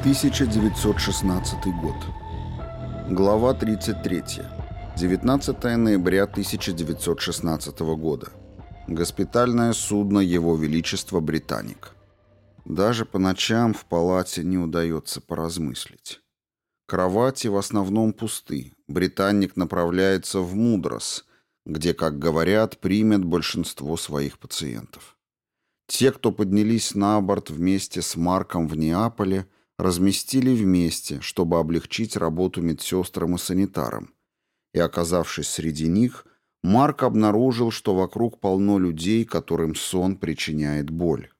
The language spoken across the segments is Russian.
1916 год. Глава 33. 19 ноября 1916 года. Госпитальное судно Его Величества «Британик». Даже по ночам в палате не удается поразмыслить. Кровати в основном пусты. «Британник» направляется в Мудрос, где, как говорят, примет большинство своих пациентов. Те, кто поднялись на борт вместе с Марком в Неаполе – разместили вместе, чтобы облегчить работу медсестрам и санитарам. И оказавшись среди них, Марк обнаружил, что вокруг полно людей, которым сон причиняет боль.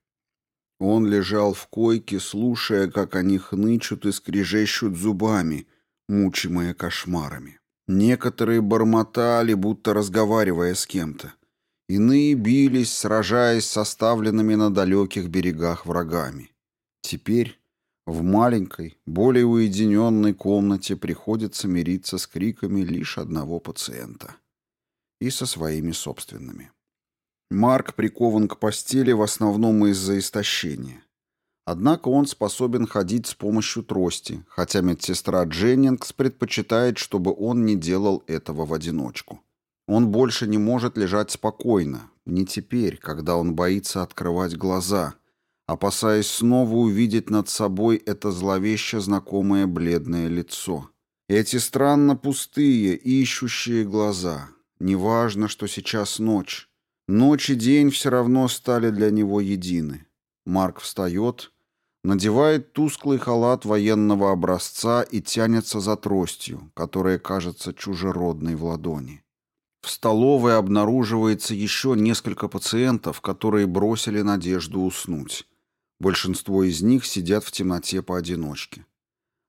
Он лежал в койке, слушая, как они хнычут и скрежещут зубами, мучимые кошмарами. Некоторые бормотали, будто разговаривая с кем-то. Иные бились, сражаясь с оставленными на далеких берегах врагами. Теперь в маленькой, более уединенной комнате приходится мириться с криками лишь одного пациента. И со своими собственными. Марк прикован к постели в основном из-за истощения. Однако он способен ходить с помощью трости, хотя медсестра Дженнингс предпочитает, чтобы он не делал этого в одиночку. Он больше не может лежать спокойно, не теперь, когда он боится открывать глаза – опасаясь снова увидеть над собой это зловеще знакомое бледное лицо. Эти странно пустые, ищущие глаза. Неважно, что сейчас ночь. Ночь и день все равно стали для него едины. Марк встает, надевает тусклый халат военного образца и тянется за тростью, которая кажется чужеродной в ладони. В столовой обнаруживается еще несколько пациентов, которые бросили надежду уснуть. Большинство из них сидят в темноте поодиночке.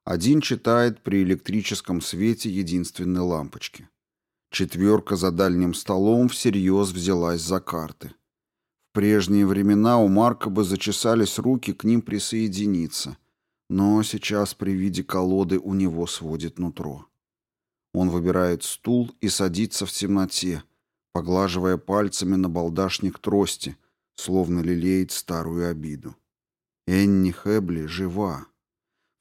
Один читает при электрическом свете единственной лампочки. Четверка за дальним столом всерьез взялась за карты. В прежние времена у Марка бы зачесались руки к ним присоединиться, но сейчас при виде колоды у него сводит нутро. Он выбирает стул и садится в темноте, поглаживая пальцами на балдашник трости, словно лелеет старую обиду. Энни Хэбли жива.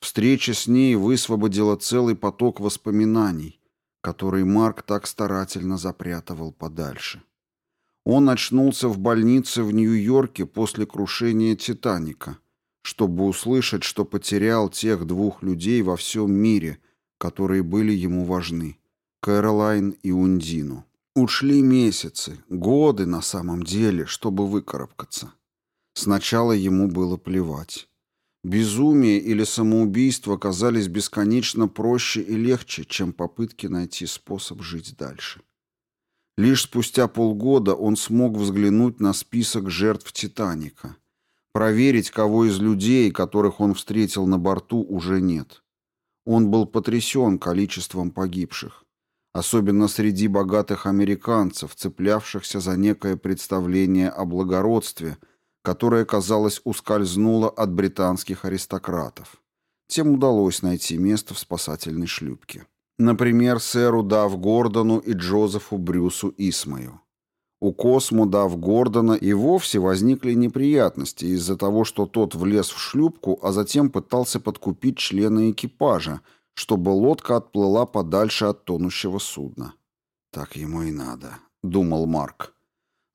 Встреча с ней высвободила целый поток воспоминаний, который Марк так старательно запрятывал подальше. Он очнулся в больнице в Нью-Йорке после крушения «Титаника», чтобы услышать, что потерял тех двух людей во всем мире, которые были ему важны — Кэролайн и Ундину. Ушли месяцы, годы на самом деле, чтобы выкарабкаться. Сначала ему было плевать. Безумие или самоубийство казались бесконечно проще и легче, чем попытки найти способ жить дальше. Лишь спустя полгода он смог взглянуть на список жертв «Титаника», проверить, кого из людей, которых он встретил на борту, уже нет. Он был потрясен количеством погибших, особенно среди богатых американцев, цеплявшихся за некое представление о благородстве – которая, казалось, ускользнула от британских аристократов. Тем удалось найти место в спасательной шлюпке. Например, сэру Дав Гордону и Джозефу Брюсу Исмаю. У Космо Дав Гордона и вовсе возникли неприятности из-за того, что тот влез в шлюпку, а затем пытался подкупить члена экипажа, чтобы лодка отплыла подальше от тонущего судна. «Так ему и надо», — думал Марк.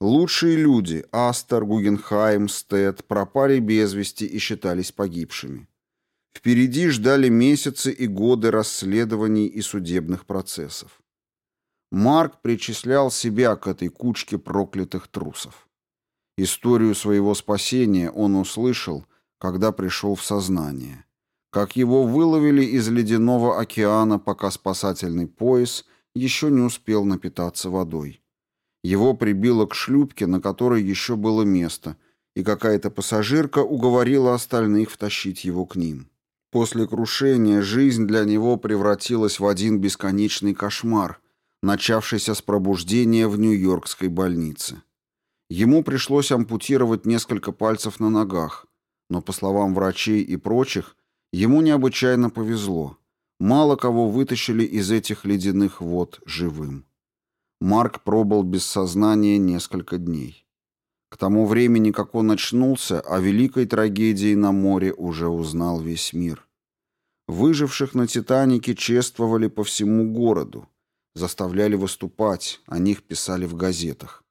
Лучшие люди, Астер, Гугенхайм, Стед, пропали без вести и считались погибшими. Впереди ждали месяцы и годы расследований и судебных процессов. Марк причислял себя к этой кучке проклятых трусов. Историю своего спасения он услышал, когда пришел в сознание. Как его выловили из ледяного океана, пока спасательный пояс еще не успел напитаться водой. Его прибило к шлюпке, на которой еще было место, и какая-то пассажирка уговорила остальных втащить его к ним. После крушения жизнь для него превратилась в один бесконечный кошмар, начавшийся с пробуждения в Нью-Йоркской больнице. Ему пришлось ампутировать несколько пальцев на ногах, но, по словам врачей и прочих, ему необычайно повезло. Мало кого вытащили из этих ледяных вод живым. Марк пробыл без сознания несколько дней. К тому времени, как он очнулся, о великой трагедии на море уже узнал весь мир. Выживших на «Титанике» чествовали по всему городу, заставляли выступать, о них писали в газетах.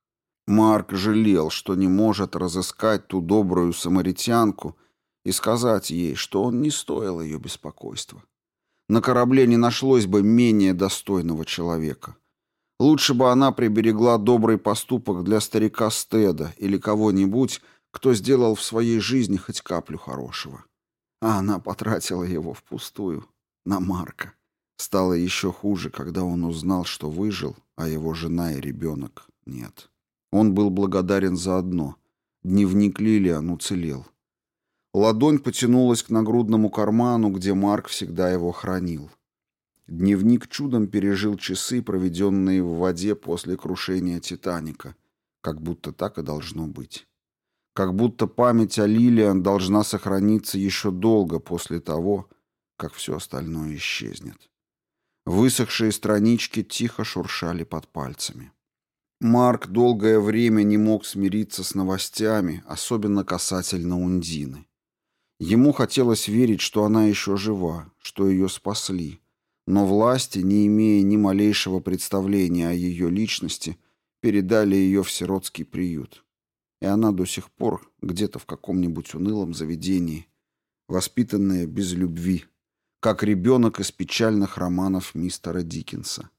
Марк жалел, что не может разыскать ту добрую самаритянку и сказать ей, что он не стоил ее беспокойства. На корабле не нашлось бы менее достойного человека. Лучше бы она приберегла добрый поступок для старика Стеда или кого-нибудь, кто сделал в своей жизни хоть каплю хорошего. А она потратила его впустую, на Марка. Стало еще хуже, когда он узнал, что выжил, а его жена и ребенок нет. Он был благодарен за одно. Дневник Лилиан уцелел. Ладонь потянулась к нагрудному карману, где Марк всегда его хранил. Дневник чудом пережил часы, проведенные в воде после крушения «Титаника», как будто так и должно быть. Как будто память о Лилиан должна сохраниться еще долго после того, как все остальное исчезнет. Высохшие странички тихо шуршали под пальцами. Марк долгое время не мог смириться с новостями, особенно касательно Ундины. Ему хотелось верить, что она еще жива, что ее спасли, но власти, не имея ни малейшего представления о ее личности, передали ее в сиротский приют. И она до сих пор где-то в каком-нибудь унылом заведении, воспитанная без любви, как ребенок из печальных романов мистера Диккенса.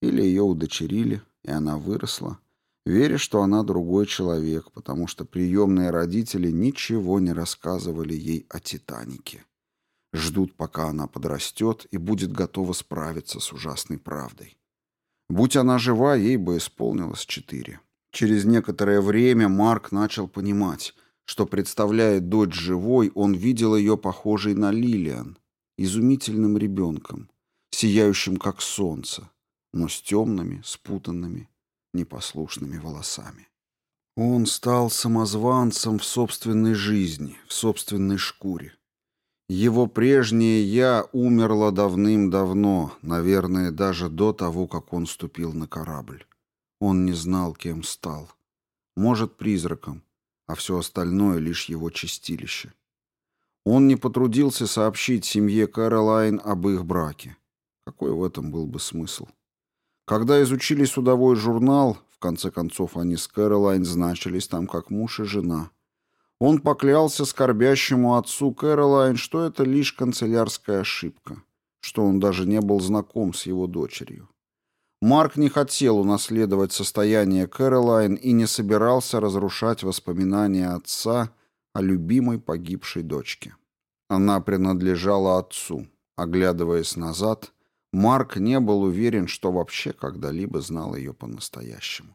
Или ее удочерили, и она выросла, веря, что она другой человек, потому что приемные родители ничего не рассказывали ей о «Титанике» ждут, пока она подрастет и будет готова справиться с ужасной правдой. Будь она жива, ей бы исполнилось четыре. Через некоторое время Марк начал понимать, что, представляя дочь живой, он видел ее похожей на Лилиан, изумительным ребенком, сияющим как солнце, но с темными, спутанными, непослушными волосами. Он стал самозванцем в собственной жизни, в собственной шкуре. Его прежнее «я» умерло давным-давно, наверное, даже до того, как он ступил на корабль. Он не знал, кем стал. Может, призраком, а все остальное — лишь его чистилище. Он не потрудился сообщить семье Кэролайн об их браке. Какой в этом был бы смысл? Когда изучили судовой журнал, в конце концов они с Кэролайн значились там как муж и жена — он поклялся скорбящему отцу Кэролайн, что это лишь канцелярская ошибка, что он даже не был знаком с его дочерью. Марк не хотел унаследовать состояние Кэролайн и не собирался разрушать воспоминания отца о любимой погибшей дочке. Она принадлежала отцу. Оглядываясь назад, Марк не был уверен, что вообще когда-либо знал ее по-настоящему.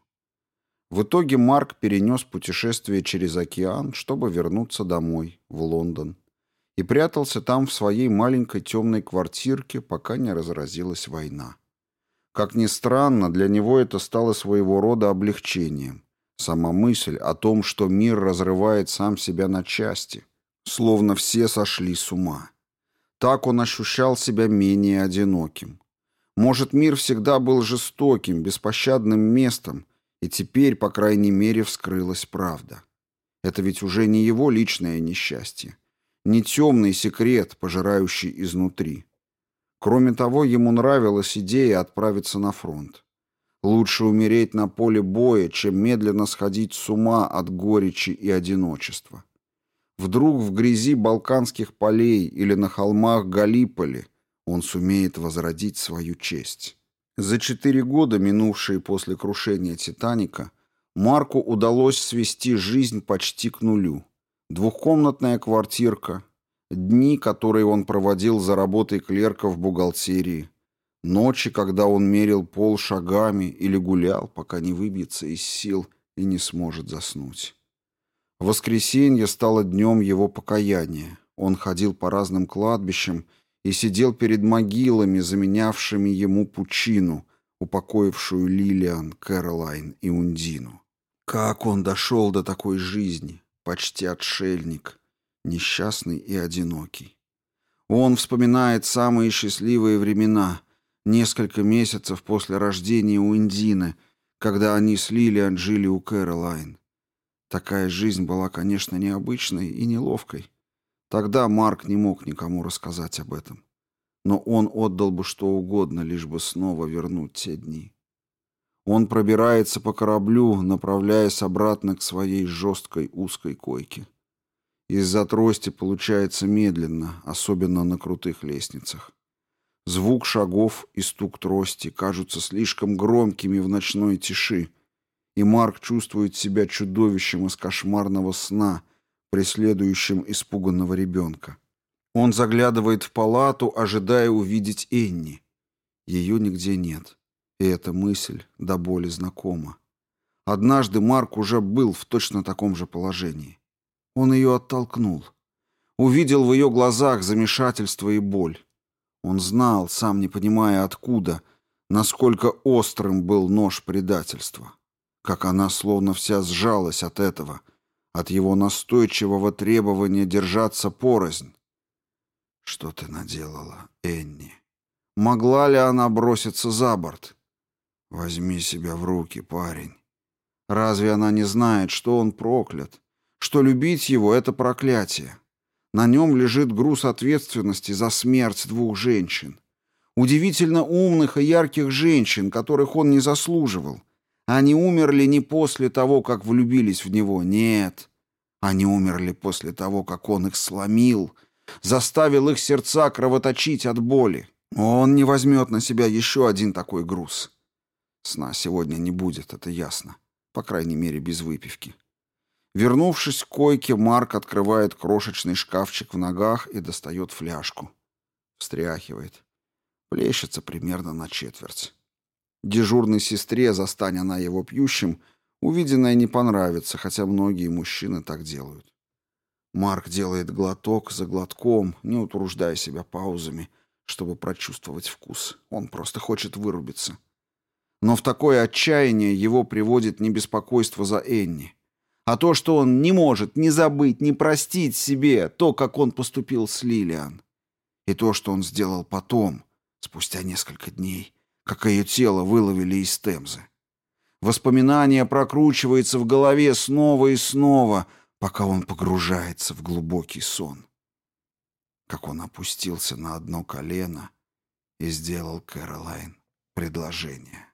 В итоге Марк перенес путешествие через океан, чтобы вернуться домой, в Лондон, и прятался там в своей маленькой темной квартирке, пока не разразилась война. Как ни странно, для него это стало своего рода облегчением. Сама мысль о том, что мир разрывает сам себя на части, словно все сошли с ума. Так он ощущал себя менее одиноким. Может, мир всегда был жестоким, беспощадным местом, и теперь, по крайней мере, вскрылась правда. Это ведь уже не его личное несчастье, не темный секрет, пожирающий изнутри. Кроме того, ему нравилась идея отправиться на фронт. Лучше умереть на поле боя, чем медленно сходить с ума от горечи и одиночества. Вдруг в грязи Балканских полей или на холмах Галиполи он сумеет возродить свою честь. За четыре года, минувшие после крушения «Титаника», Марку удалось свести жизнь почти к нулю. Двухкомнатная квартирка, дни, которые он проводил за работой клерка в бухгалтерии, ночи, когда он мерил пол шагами или гулял, пока не выбьется из сил и не сможет заснуть. Воскресенье стало днем его покаяния. Он ходил по разным кладбищам и сидел перед могилами, заменявшими ему пучину, упокоившую Лилиан, Кэролайн и Ундину. Как он дошел до такой жизни, почти отшельник, несчастный и одинокий. Он вспоминает самые счастливые времена, несколько месяцев после рождения Ундины, когда они с Лилиан жили у Кэролайн. Такая жизнь была, конечно, необычной и неловкой, Тогда Марк не мог никому рассказать об этом. Но он отдал бы что угодно, лишь бы снова вернуть те дни. Он пробирается по кораблю, направляясь обратно к своей жесткой узкой койке. Из-за трости получается медленно, особенно на крутых лестницах. Звук шагов и стук трости кажутся слишком громкими в ночной тиши, и Марк чувствует себя чудовищем из кошмарного сна — преследующим испуганного ребенка. Он заглядывает в палату, ожидая увидеть Энни. Ее нигде нет. И эта мысль до боли знакома. Однажды Марк уже был в точно таком же положении. Он ее оттолкнул. Увидел в ее глазах замешательство и боль. Он знал, сам не понимая откуда, насколько острым был нож предательства. Как она словно вся сжалась от этого — от его настойчивого требования держаться порознь. Что ты наделала, Энни? Могла ли она броситься за борт? Возьми себя в руки, парень. Разве она не знает, что он проклят? Что любить его — это проклятие. На нем лежит груз ответственности за смерть двух женщин. Удивительно умных и ярких женщин, которых он не заслуживал — они умерли не после того, как влюбились в него, нет. Они умерли после того, как он их сломил, заставил их сердца кровоточить от боли. Он не возьмет на себя еще один такой груз. Сна сегодня не будет, это ясно. По крайней мере, без выпивки. Вернувшись к койке, Марк открывает крошечный шкафчик в ногах и достает фляжку. Встряхивает. Плещется примерно на четверть. Дежурной сестре застань она его пьющим, увиденное не понравится, хотя многие мужчины так делают. Марк делает глоток за глотком, не утруждая себя паузами, чтобы прочувствовать вкус. Он просто хочет вырубиться. Но в такое отчаяние его приводит не беспокойство за Энни, а то, что он не может не забыть, не простить себе то, как он поступил с Лилиан, и то, что он сделал потом, спустя несколько дней, как ее тело выловили из темзы. Воспоминание прокручивается в голове снова и снова, пока он погружается в глубокий сон. Как он опустился на одно колено и сделал Кэролайн предложение.